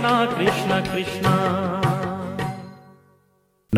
कृष्णा कृष्ण कृष्णा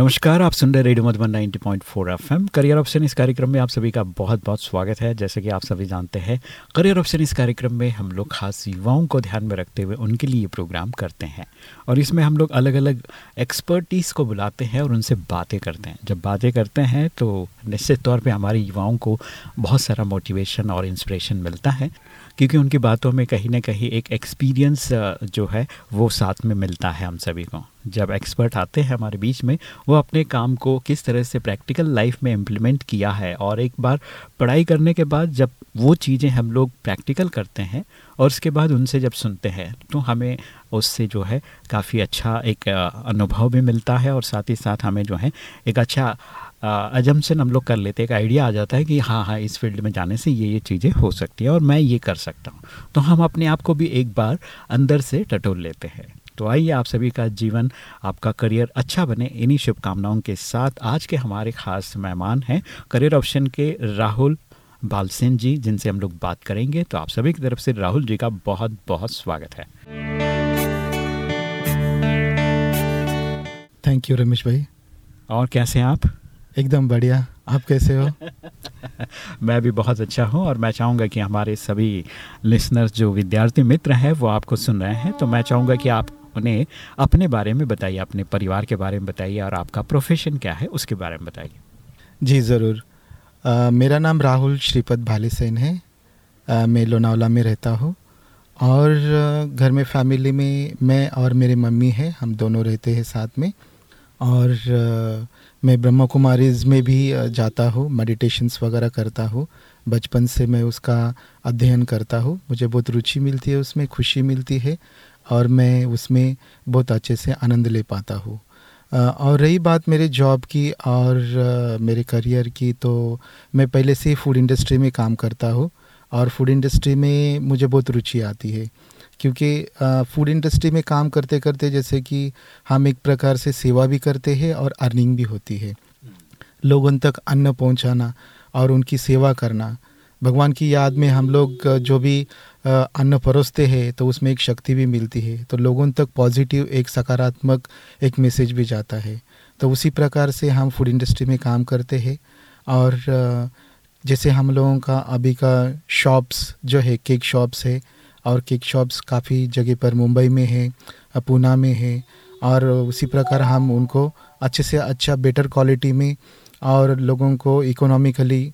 नमस्कार, आप सुन रहे radio Madhuban 90.4 FM. Career option इस कार्यक्रम में आप सभी का बहुत बहुत स्वागत है। जैसे कि आप सभी जानते हैं, करियर ऑप्शन इस कार्यक्रम में हम लोग खास युवाओं को ध्यान में रखते हुए उनके लिए प्रोग्राम करते हैं और इसमें हम लोग अलग अलग एक्सपर्टीज़ को बुलाते हैं और उनसे बातें करते हैं। जब बातें करते हैं तो निश्चित तौर पर हमारे युवाओं को बहुत सारा मोटिवेशन और इंस्परेशन मिलता है, क्योंकि उनकी बातों में कहीं ना कहीं एक एक्सपीरियंस जो है, वो साथ में मिलता है हम सभी को। जब एक्सपर्ट आते हैं हमारे बीच में, वो अपने काम को किस तरह से प्रैक्टिकल लाइफ में इम्प्लीमेंट किया है और एक बार पढ़ाई करने के बाद जब वो चीज़ें हम लोग प्रैक्टिकल करते हैं और उसके बाद उनसे जब सुनते हैं तो हमें उससे जो है काफ़ी अच्छा एक अनुभव भी मिलता है और साथ ही साथ हमें जो है एक अच्छा अजम्पन हम लोग कर लेते हैं। एक आइडिया आ जाता है कि हाँ हाँ इस फ़ील्ड में जाने से ये ये चीज़ें हो सकती हैं और मैं ये कर सकता हूँ। तो हम अपने आप को भी एक बार अंदर से टटोल लेते हैं। तो आइए आप सभी का जीवन आपका करियर अच्छा बने। इन्हीं शुभकामनाओं के साथ आज के हमारे खास मेहमान हैं करियर ऑप्शन के राहुल बालसेन जी जिनसे हम लोग बात करेंगे। तो आप सभी की तरफ़ से राहुल जी का बहुत बहुत स्वागत है। थैंक यू रमेश भाई। और कैसे हैं आप? एकदम बढ़िया। आप कैसे हो? मैं भी बहुत अच्छा हूँ और मैं चाहूँगा कि हमारे सभी लिसनर्स जो विद्यार्थी मित्र हैं वो आपको सुन रहे हैं। तो मैं चाहूँगा कि आप उन्हें अपने बारे में बताइए अपने परिवार के बारे में बताइए और आपका प्रोफेशन क्या है उसके बारे में बताइए। जी ज़रूर। मेरा नाम राहुल श्रीपद भालीसेन है। आ, मैं लोनावला में रहता हूँ और घर में फैमिली में मैं और मेरी मम्मी हैं हम दोनों रहते हैं साथ में और मैं ब्रह्मा कुमारीज में भी जाता हूँ मेडिटेशंस वगैरह करता हूँ। बचपन से मैं उसका अध्ययन करता हूँ। मुझे बहुत रुचि मिलती है उसमें खुशी मिलती है और मैं उसमें बहुत अच्छे से आनंद ले पाता हूँ। और रही बात मेरे जॉब की और मेरे करियर की तो मैं पहले से ही फ़ूड इंडस्ट्री में काम करता हूँ और फ़ूड इंडस्ट्री में मुझे बहुत रुचि आती है। क्योंकि फ़ूड इंडस्ट्री में काम करते करते जैसे कि हम एक प्रकार से सेवा भी करते हैं और अर्निंग भी होती है। लोगों तक अन्न पहुंचाना और उनकी सेवा करना। भगवान की याद में हम लोग जो भी अन्न परोसते हैं तो उसमें एक शक्ति भी मिलती है। तो लोगों तक पॉजिटिव एक सकारात्मक, एक मैसेज भी जाता है। तो उसी प्रकार से हम फ़ूड इंडस्ट्री में काम करते हैं और जैसे हम लोगों का अभी का शॉप्स जो है केक शॉप्स है, और केक शॉप्स काफ़ी जगह पर मुंबई में है पूना में है, और उसी प्रकार हम उनको अच्छे से अच्छा बेटर क्वालिटी में और लोगों को इकोनॉमिकली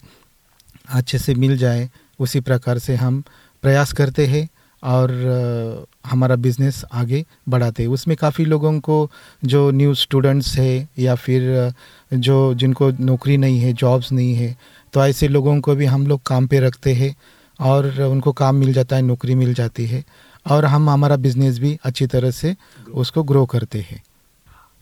अच्छे से मिल जाए, उसी प्रकार से हम प्रयास करते हैं और हमारा बिज़नेस आगे बढ़ाते हैं। उसमें काफ़ी लोगों को जो न्यू स्टूडेंट्स है या फिर जो जिनको नौकरी नहीं है जॉब्स नहीं है तो ऐसे लोगों को भी हम लोग काम पे रखते हैं और उनको काम मिल जाता है, नौकरी मिल जाती है और हम हमारा बिज़नेस भी अच्छी तरह से उसको ग्रो करते हैं।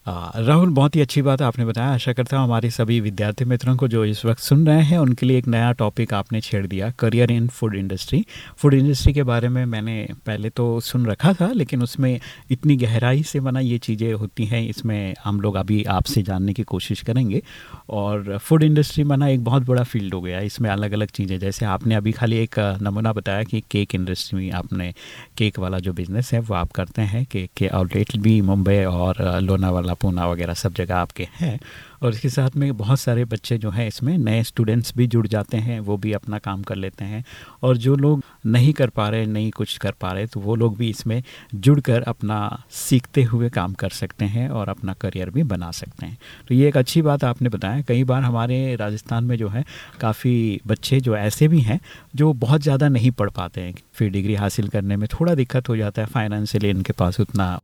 राहुल, बहुत ही अच्छी बात आपने बताया। आशा करता हूँ हमारे सभी विद्यार्थी मित्रों को जो इस वक्त सुन रहे हैं, उनके लिए एक नया टॉपिक आपने छेड़ दिया career in food industry food industry के बारे में मैंने पहले तो सुन रखा था, लेकिन उसमें इतनी गहराई से बना ये चीज़ें होती हैं, इसमें हम लोग अभी आपसे जानने की कोशिश करेंगे। और फ़ूड इंडस्ट्री बना एक बहुत बड़ा फ़ील्ड हो गया, इसमें अलग अलग चीज़ें, जैसे आपने अभी खाली एक नमूना बताया कि केक इंडस्ट्री में आपने केक वाला जो बिज़नेस है, वो आप करते हैं केक के आउटलेट भी मुंबई और लोनावाला पूना वगैरह सब जगह आपके हैं। और इसके साथ में बहुत सारे बच्चे जो हैं इसमें, नए स्टूडेंट्स भी जुड़ जाते हैं, वो भी अपना काम कर लेते हैं। और जो लोग नहीं कर पा रहे, नहीं कुछ कर पा रहे तो वो लोग भी इसमें जुड़कर अपना सीखते हुए काम कर सकते हैं और अपना करियर भी बना सकते हैं। तो ये एक अच्छी बात आपने बताया। कई बार हमारे राजस्थान में जो है, काफ़ी बच्चे जो ऐसे भी हैं, जो बहुत ज़्यादा नहीं पढ़ पाते हैं। फिर डिग्री हासिल करने में थोड़ा दिक्कत हो जाता है फाइनेंशियली इनके पास उतना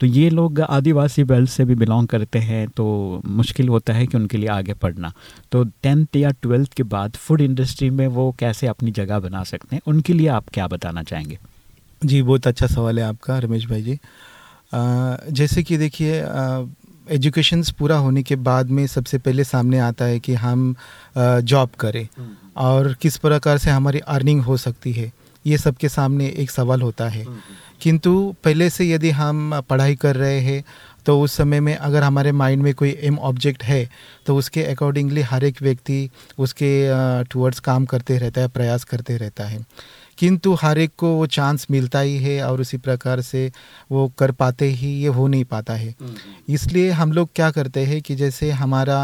तो ये लोग आदिवासी बेल्ट से भी बिलोंग करते हैं तो मुश्किल होता है कि उनके लिए आगे पढ़ना तो टेंथ या ट्वेल्थ के बाद फ़ूड इंडस्ट्री में वो कैसे अपनी जगह बना सकते हैं उनके लिए आप क्या बताना चाहेंगे? जी बहुत अच्छा सवाल है आपका रमेश भाई जी। आ, जैसे कि देखिए एजुकेशंस पूरा होने के बाद में सबसे पहले सामने आता है कि हम जॉब करें। हम्म। और किस प्रकार से हमारी अर्निंग हो सकती है ये सबके सामने एक सवाल होता है। हम्म। किंतु पहले से यदि हम पढ़ाई कर रहे हैं तो उस समय में अगर हमारे माइंड में कोई एम ऑब्जेक्ट है तो उसके अकॉर्डिंगली हर एक व्यक्ति उसके टूवर्ड्स काम करते रहता है प्रयास करते रहता है किंतु हर एक को वो चांस मिलता ही है और उसी प्रकार से वो कर पाते ही ये हो नहीं पाता है हम्म, हम्म। इसलिए हम लोग क्या करते हैं कि जैसे हमारा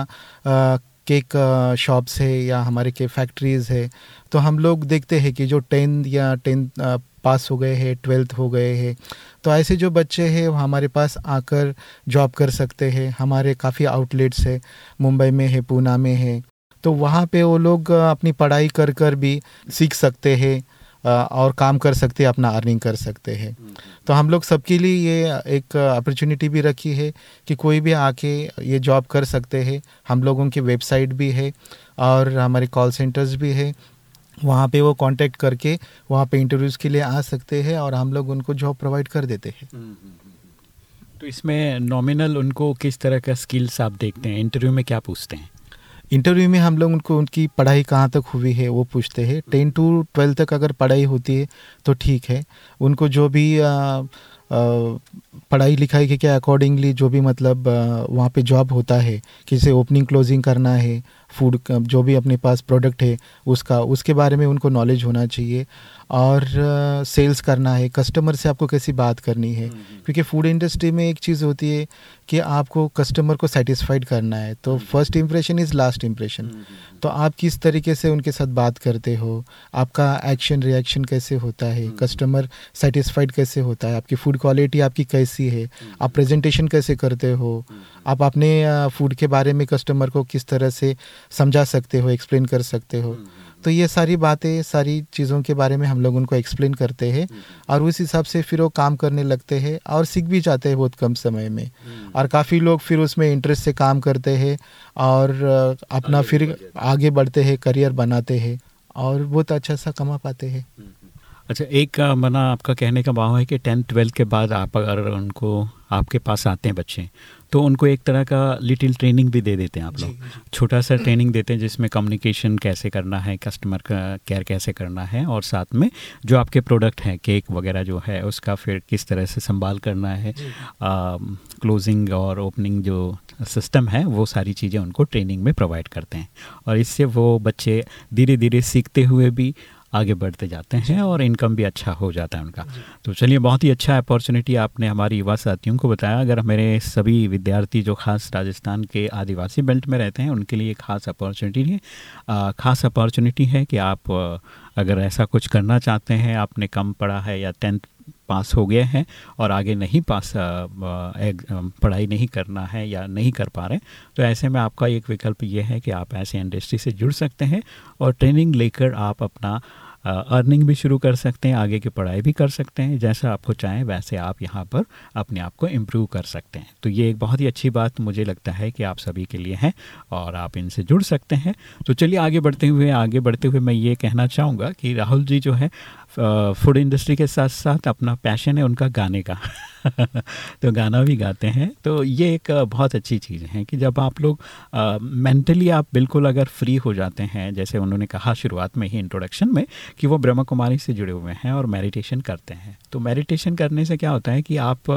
आ, केक शॉप्स है या हमारे के फैक्ट्रीज़ है तो हम लोग देखते हैं कि जो टेंथ या टेंथ पास हो गए हैं, ट्वेल्थ हो गए हैं। तो ऐसे जो बच्चे हैं, वो हमारे पास आकर जॉब कर सकते हैं। हमारे काफ़ी आउटलेट्स है, मुंबई में है पूना में है। तो वहाँ पे वो लोग अपनी पढ़ाई कर कर भी सीख सकते हैं और काम कर सकते हैं, अपना अर्निंग कर सकते हैं। तो हम लोग सबके लिए ये एक अपॉर्चुनिटी भी रखी है कि कोई भी आके ये जॉब कर सकते हैं। हम लोगों की वेबसाइट भी है, और हमारे कॉल सेंटर्स भी है। वहाँ पे वो कांटेक्ट करके वहाँ पे इंटरव्यूज़ के लिए आ सकते हैं और हम लोग उनको जॉब प्रोवाइड कर देते हैं। हम्म, हम्म, हम्म, तो इसमें नॉमिनल उनको किस तरह का स्किल्स आप देखते हैं? इंटरव्यू में क्या पूछते हैं? इंटरव्यू में हम लोग उनको उनकी पढ़ाई कहाँ तक हुई है वो पूछते हैं। टेन टू ट्वेल्थ तक अगर पढ़ाई होती है तो ठीक है। उनको जो भी पढ़ाई लिखाई के क्या अकॉर्डिंगली जो भी मतलब वहाँ पे जॉब होता है किसे ओपनिंग क्लोजिंग करना है फ़ूड जो भी अपने पास प्रोडक्ट है उसका उसके बारे में उनको नॉलेज होना चाहिए। और सेल्स करना है कस्टमर से आपको कैसी बात करनी है। हम्म, हम्म। क्योंकि फ़ूड इंडस्ट्री में एक चीज़ होती है कि आपको कस्टमर को सेटिस्फाइड करना है। तो first impression is last impression तो आप किस तरीके से उनके साथ बात करते हो? आपका एक्शन रिएक्शन कैसे होता है? कस्टमर हम्म। सेटिस्फाइड कैसे होता है? आपकी फ़ूड क्वालिटी आपकी कैसी है? आप प्रेजेंटेशन कैसे करते हो? आप अपने फ़ूड के बारे में कस्टमर को किस तरह से समझा सकते हो एक्सप्लेन कर सकते हो? तो ये सारी बातें सारी चीज़ों के बारे में हम लोग उनको एक्सप्लेन करते हैं और उस हिसाब से फिर वो काम करने लगते हैं और सीख भी जाते हैं बहुत कम समय में। और काफ़ी लोग फिर उसमें इंटरेस्ट से काम करते हैं और अपना फिर आगे बढ़ते हैं करियर बनाते हैं और बहुत अच्छा सा कमा पाते हैं। अच्छा एक मना आपका कहने का भाव है कि टेंथ ट्वेल्थ के बाद आप अगर उनको आपके पास आते हैं बच्चे तो उनको एक तरह का लिटिल ट्रेनिंग भी दे देते हैं आप लोग। छोटा सा ट्रेनिंग देते हैं जिसमें कम्युनिकेशन कैसे करना है कस्टमर का केयर कैसे करना है और साथ में जो आपके प्रोडक्ट हैं केक वगैरह जो है उसका फिर किस तरह से संभाल करना है क्लोजिंग और ओपनिंग जो सिस्टम है वो सारी चीज़ें उनको ट्रेनिंग में प्रोवाइड करते हैं। और इससे वो बच्चे धीरे धीरे सीखते हुए भी आगे बढ़ते जाते हैं और इनकम भी अच्छा हो जाता है उनका। तो चलिए बहुत ही अच्छा अपॉर्चुनिटी आपने हमारी युवा साथियों को बताया। अगर मेरे सभी विद्यार्थी जो खास राजस्थान के आदिवासी बेल्ट में रहते हैं उनके लिए खास अपॉर्चुनिटी है। खास अपॉर्चुनिटी है कि आप अगर ऐसा कुछ करना चाहते हैं आपने कम पढ़ा है या टेंथ पास हो गए हैं और आगे नहीं पास पढ़ाई नहीं करना है या नहीं कर पा रहे तो ऐसे में आपका एक विकल्प ये है कि आप ऐसे इंडस्ट्री से जुड़ सकते हैं और ट्रेनिंग लेकर आप अपना अर्निंग भी शुरू कर सकते हैं, आगे की पढ़ाई भी कर सकते हैं, जैसा आपको चाहें, वैसे आप यहाँ पर अपने आप को इम्प्रूव कर सकते हैं। तो ये एक बहुत ही अच्छी बात मुझे लगता है कि आप सभी के लिए हैं और आप इनसे जुड़ सकते हैं। तो चलिए आगे बढ़ते हुए, आगे बढ़ते हुए मैं ये कहना चाहूँगा कि राहुल जी जो है फ़ूड इंडस्ट्री के साथ साथ अपना पैशन है उनका गाने का। तो गाना भी गाते हैं। तो ये एक बहुत अच्छी चीज़ है कि जब आप लोग मेंटली आप बिल्कुल अगर फ्री हो जाते हैं, जैसे उन्होंने कहा शुरुआत में ही इंट्रोडक्शन में, कि वो ब्रह्म कुमारी से जुड़े हुए हैं और मेडिटेशन करते हैं। तो मेडिटेशन करने से क्या होता है कि आप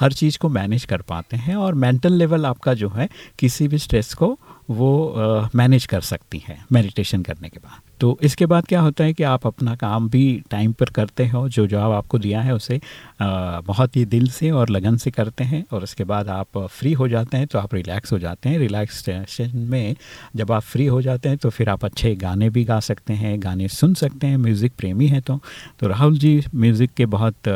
हर चीज़ को मैनेज कर पाते हैं और मेंटल लेवल आपका जो है, किसी भी स्ट्रेस को वो मैनेज कर सकती हैं मेडिटेशन करने के बाद। तो इसके बाद क्या होता है कि आप अपना काम भी टाइम पर करते हो, जो जॉब आपको दिया है उसे बहुत ही दिल से और लगन से करते हैं और उसके बाद आप फ्री हो जाते हैं तो आप रिलैक्स हो जाते हैं। रिलैक्सेशन में जब आप फ्री हो जाते हैं तो फिर आप अच्छे गाने भी गा सकते हैं, गाने सुन सकते हैं म्यूज़िक प्रेमी हैं तो। तो राहुल जी म्यूज़िक के बहुत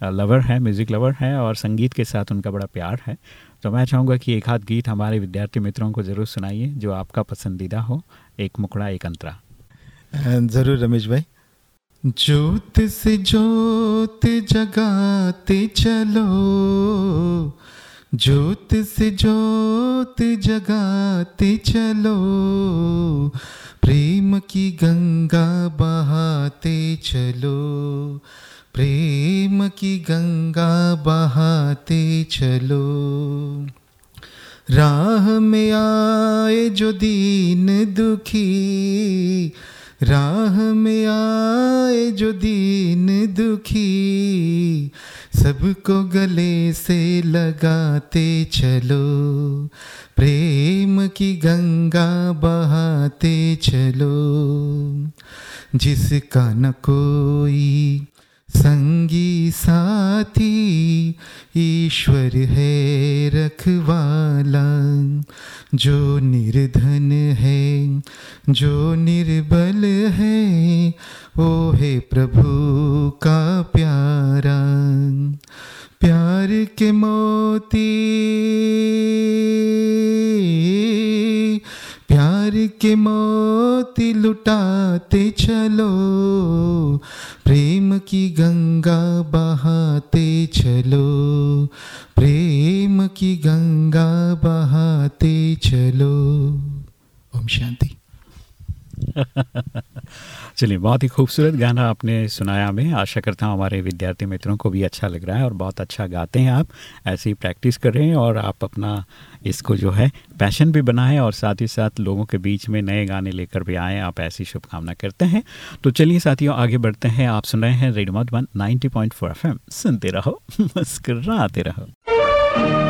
लवर हैं म्यूज़िक लवर हैं और संगीत के साथ उनका बड़ा प्यार है। तो मैं चाहूँगा कि एक आध गीत हमारे विद्यार्थी मित्रों को ज़रूर सुनाइए जो आपका पसंदीदा हो एक मुकड़ा एक अंतरा। ज़रूर रमेश भाई। ज्योत से ज्योत जगाते चलो ज्योत से ज्योत जगाते चलो प्रेम की गंगा बहाते चलो। प्रेम की गंगा बहाते चलो। राह में आए जो दीन दुखी, राह में आए जो दीन दुखी, सबको गले से लगाते चलो। प्रेम की गंगा बहाते चलो। जिसका न कोई संगी साथी, ईश्वर है रखवाला जो निर्धन है, जो निर्बल है, वो है प्रभु का प्यारा। प्यार के मोती प्यार के मोती लुटाते चलो, प्रेम की गंगा बहाते चलो, प्रेम की गंगा बहाते चलो। ओम शांति। चलिए, बहुत ही खूबसूरत गाना आपने सुनाया हमें। आशा करता हूँ हमारे विद्यार्थी मित्रों को भी अच्छा लग रहा है और बहुत अच्छा गाते हैं आप। ऐसे ही प्रैक्टिस कर और आप अपना इसको जो है पैशन भी बनाएँ और साथ ही साथ लोगों के बीच में नए गाने लेकर भी आएँ। आप ऐसी शुभकामना करते हैं। तो चलिए साथियों, आगे बढ़ते हैं। आप सुन रहे हैं रेडियो वन नाइनटी पॉइंट सुनते रहो, मुस्कराते रहो।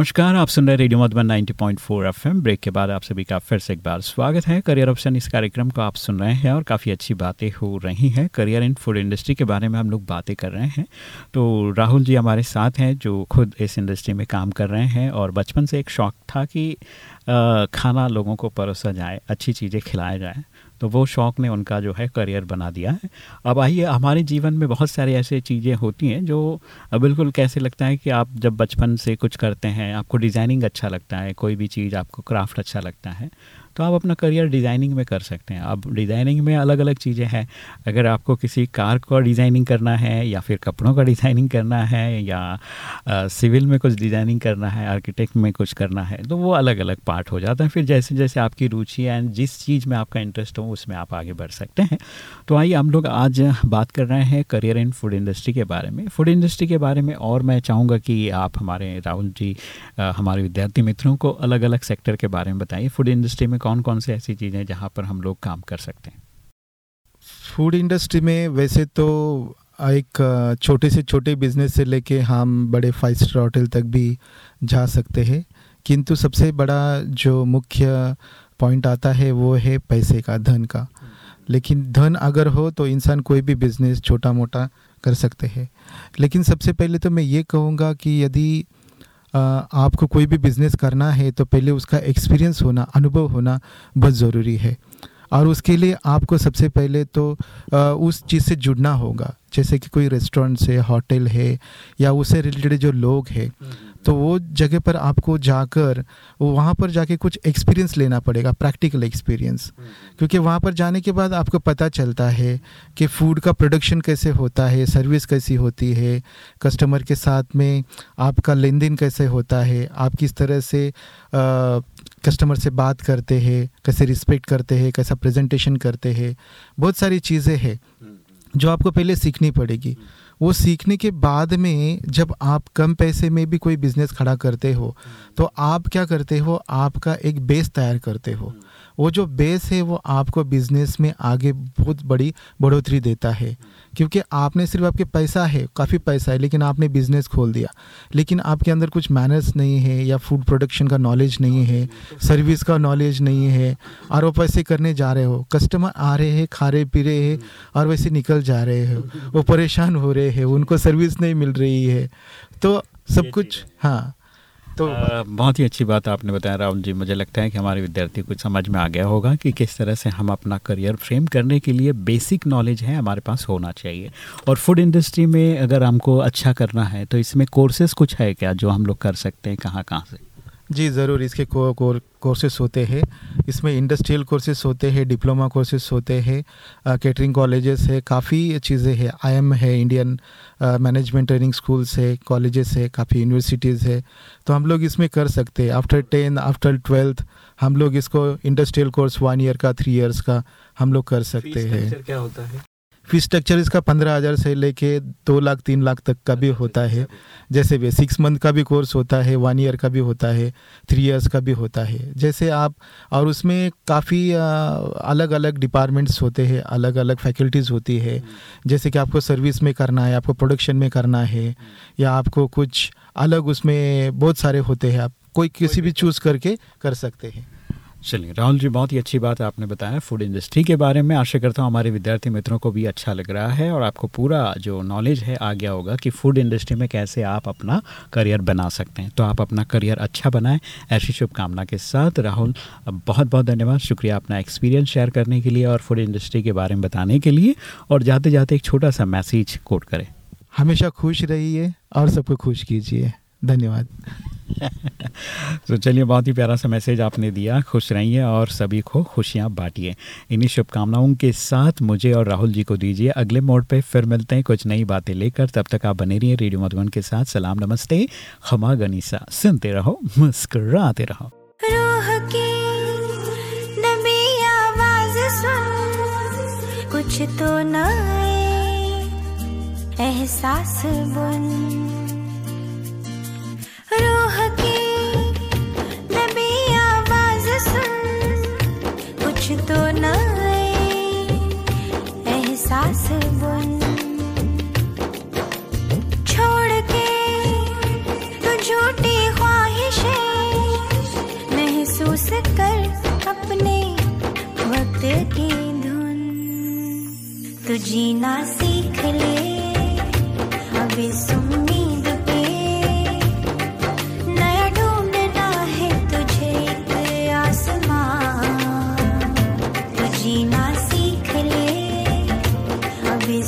नमस्कार, आप सुन रहे रेडियो मधुबन 90.4 एफएम। ब्रेक के बाद आप सभी का फिर से एक बार स्वागत है। करियर ऑप्शन इस कार्यक्रम को आप सुन रहे हैं और काफ़ी अच्छी बातें हो रही हैं। करियर इन फ़ूड इंडस्ट्री के बारे में हम लोग बातें कर रहे हैं। तो राहुल जी हमारे साथ हैं, जो खुद इस इंडस्ट्री में काम कर रहे हैं और बचपन से एक शौक़ था कि खाना लोगों को परोसा जाए, अच्छी चीज़ें खिलाया जाए। तो वो शौक़ ने उनका जो है करियर बना दिया है। अब आइए, हमारे जीवन में बहुत सारी ऐसे चीज़ें होती हैं जो बिल्कुल कैसे लगता है कि आप जब बचपन से कुछ करते हैं, आपको डिज़ाइनिंग अच्छा लगता है, कोई भी चीज़, आपको क्राफ्ट अच्छा लगता है तो आप अपना करियर डिज़ाइनिंग में कर सकते हैं। अब डिज़ाइनिंग में अलग अलग चीज़ें हैं। अगर आपको किसी कार का डिज़ाइनिंग करना है या फिर कपड़ों का डिज़ाइनिंग करना है या आ, सिविल में कुछ डिज़ाइनिंग करना है आर्किटेक्ट में कुछ करना है तो वो अलग अलग पार्ट हो जाता है। फिर जैसे जैसे आपकी रुचि एंड जिस चीज़ में आपका इंटरेस्ट हो उसमें आप आगे बढ़ सकते हैं। तो आइए हम लोग आज बात कर रहे हैं करियर इन फ़ूड इंडस्ट्री के बारे में। फ़ूड इंडस्ट्री के बारे में और मैं चाहूँगा कि आप हमारे राहुल जी हमारे विद्यार्थी मित्रों को अलग अलग सेक्टर के बारे में बताइए। फ़ूड इंडस्ट्री में कौन कौन कौन से ऐसी चीज़ें जहाँ पर हम लोग काम कर सकते हैं? फ़ूड इंडस्ट्री में वैसे तो एक छोटे से छोटे बिज़नेस से लेके हम बड़े फाइव स्टार होटल तक भी जा सकते हैं। किंतु सबसे बड़ा जो मुख्य पॉइंट आता है वो है पैसे का, धन का। लेकिन धन अगर हो तो इंसान कोई भी बिज़नेस छोटा मोटा कर सकते हैं। लेकिन सबसे पहले तो मैं ये कहूँगा कि यदि आपको कोई भी बिज़नेस करना है तो पहले उसका एक्सपीरियंस होना, अनुभव होना बहुत ज़रूरी है। और उसके लिए आपको सबसे पहले तो उस चीज़ से जुड़ना होगा। जैसे कि कोई रेस्टोरेंट है होटल है, या उससे रिलेटेड जो लोग हैं तो वो जगह पर आपको जाकर वहाँ पर जाके कुछ एक्सपीरियंस लेना पड़ेगा प्रैक्टिकल एक्सपीरियंस क्योंकि वहाँ पर जाने के बाद आपको पता चलता है कि फ़ूड का प्रोडक्शन कैसे होता है सर्विस कैसी होती है कस्टमर के साथ में आपका लेन देन कैसे होता है आप किस तरह से कस्टमर से बात करते हैं कैसे रिस्पेक्ट करते हैं कैसा प्रेजेंटेशन करते हैं बहुत सारी चीज़ें हैं जो आपको पहले सीखनी पड़ेगी। वो सीखने के बाद में जब आप कम पैसे में भी कोई बिज़नेस खड़ा करते हो तो आप क्या करते हो? आपका एक बेस तैयार करते हो। वो जो बेस है, वो आपको बिज़नेस में आगे बहुत बड़ी बढ़ोतरी देता है। क्योंकि आपने सिर्फ़ आपके पैसा है काफ़ी पैसा है लेकिन आपने बिज़नेस खोल दिया। लेकिन आपके अंदर कुछ मैनर्स नहीं है या फ़ूड प्रोडक्शन का नॉलेज नहीं है सर्विस का नॉलेज नहीं है और वो पैसे करने जा रहे हो। कस्टमर आ रहे हैं खा रहे पी रहे हैं और वैसे निकल जा रहे हो। वो परेशान हो रहे हैं उनको सर्विस नहीं मिल रही है। तो सब कुछ हाँ। तो बहुत ही अच्छी बात आपने बताया, राहुल जी। मुझे लगता है कि हमारे विद्यार्थी कुछ समझ में आ गया होगा कि किस तरह से हम अपना करियर फ्रेम करने के लिए बेसिक नॉलेज है, हमारे पास होना चाहिए। और फ़ूड इंडस्ट्री में अगर हमको अच्छा करना है तो इसमें कोर्सेज कुछ है क्या जो हम लोग कर सकते हैं कहाँ कहाँ से? जी ज़रूर इसके को, को, कोर्सेस होते हैं। इसमें इंडस्ट्रियल कोर्सेस होते हैं डिप्लोमा कोर्सेस होते हैं कैटरिंग कॉलेजेस है काफ़ी चीज़ें हैं। आईएम है इंडियन मैनेजमेंट ट्रेनिंग स्कूल्स है कॉलेजेस है काफ़ी यूनिवर्सिटीज़ है। तो हम लोग इसमें कर सकते हैं। आफ्टर टेन आफ्टर ट्वेल्थ हम लोग इसको इंडस्ट्रियल कोर्स वन ईयर का थ्री ईयर्स का हम लोग कर सकते हैं। क्या होता है? फ़ीस स्ट्रक्चर इसका पंद्रह हज़ार से लेके दो लाख तीन लाख तक का भी होता है। जैसे भी सिक्स मंथ का भी कोर्स होता है वन ईयर का भी होता है थ्री इयर्स का भी होता है। जैसे आप और उसमें काफ़ी अलग अलग डिपार्टमेंट्स होते हैं अलग अलग फैकल्टीज़ होती है। जैसे कि आपको सर्विस में करना है आपको प्रोडक्शन में करना है या आपको कुछ अलग उसमें बहुत सारे होते हैं आप कोई किसी भी चूज़ करके कर सकते हैं। चलिए, राहुल जी, बहुत ही अच्छी बात आपने बताया फ़ूड इंडस्ट्री के बारे में। आशा करता हूँ हमारे विद्यार्थी मित्रों को भी अच्छा लग रहा है और आपको पूरा जो नॉलेज है, आ गया होगा कि फ़ूड इंडस्ट्री में कैसे आप अपना करियर बना सकते हैं। तो आप अपना करियर अच्छा बनाएँ, ऐसी शुभकामना के साथ। राहुल बहुत बहुत धन्यवाद। शुक्रिया अपना एक्सपीरियंस शेयर करने के लिए और फ़ूड इंडस्ट्री के बारे में बताने के लिए। और जाते जाते एक छोटा सा मैसेज कोट करें। हमेशा खुश रहिए और सबको खुश कीजिए। धन्यवाद। तो चलिए, बहुत ही प्यारा सा मैसेज आपने दिया। खुश रहिए और सभी को खुशियाँ बांटिए। इन्हीं शुभकामनाओं के साथ मुझे और राहुल जी को दीजिए। अगले मोड पे फिर मिलते हैं कुछ नई बातें लेकर। तब तक आप बने रहिए रेडियो मधुबन के साथ। सलाम, नमस्ते। खमा गनीसा। सुनते रहो, मुस्कराते रहो। कुछ तो नए एहसास बुन। जीना सीख ले। अभी उम्मीद पे नया ढूंढना है तुझे आसमान। जीना सीख ले। अभी